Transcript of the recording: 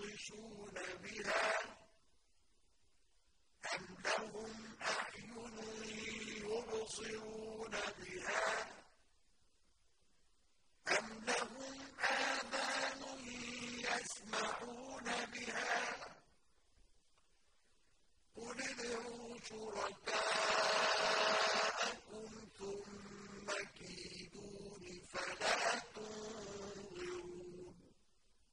يبطشون بها أم لهم أعين يبصرون بها أم لهم آذان يسمعون بها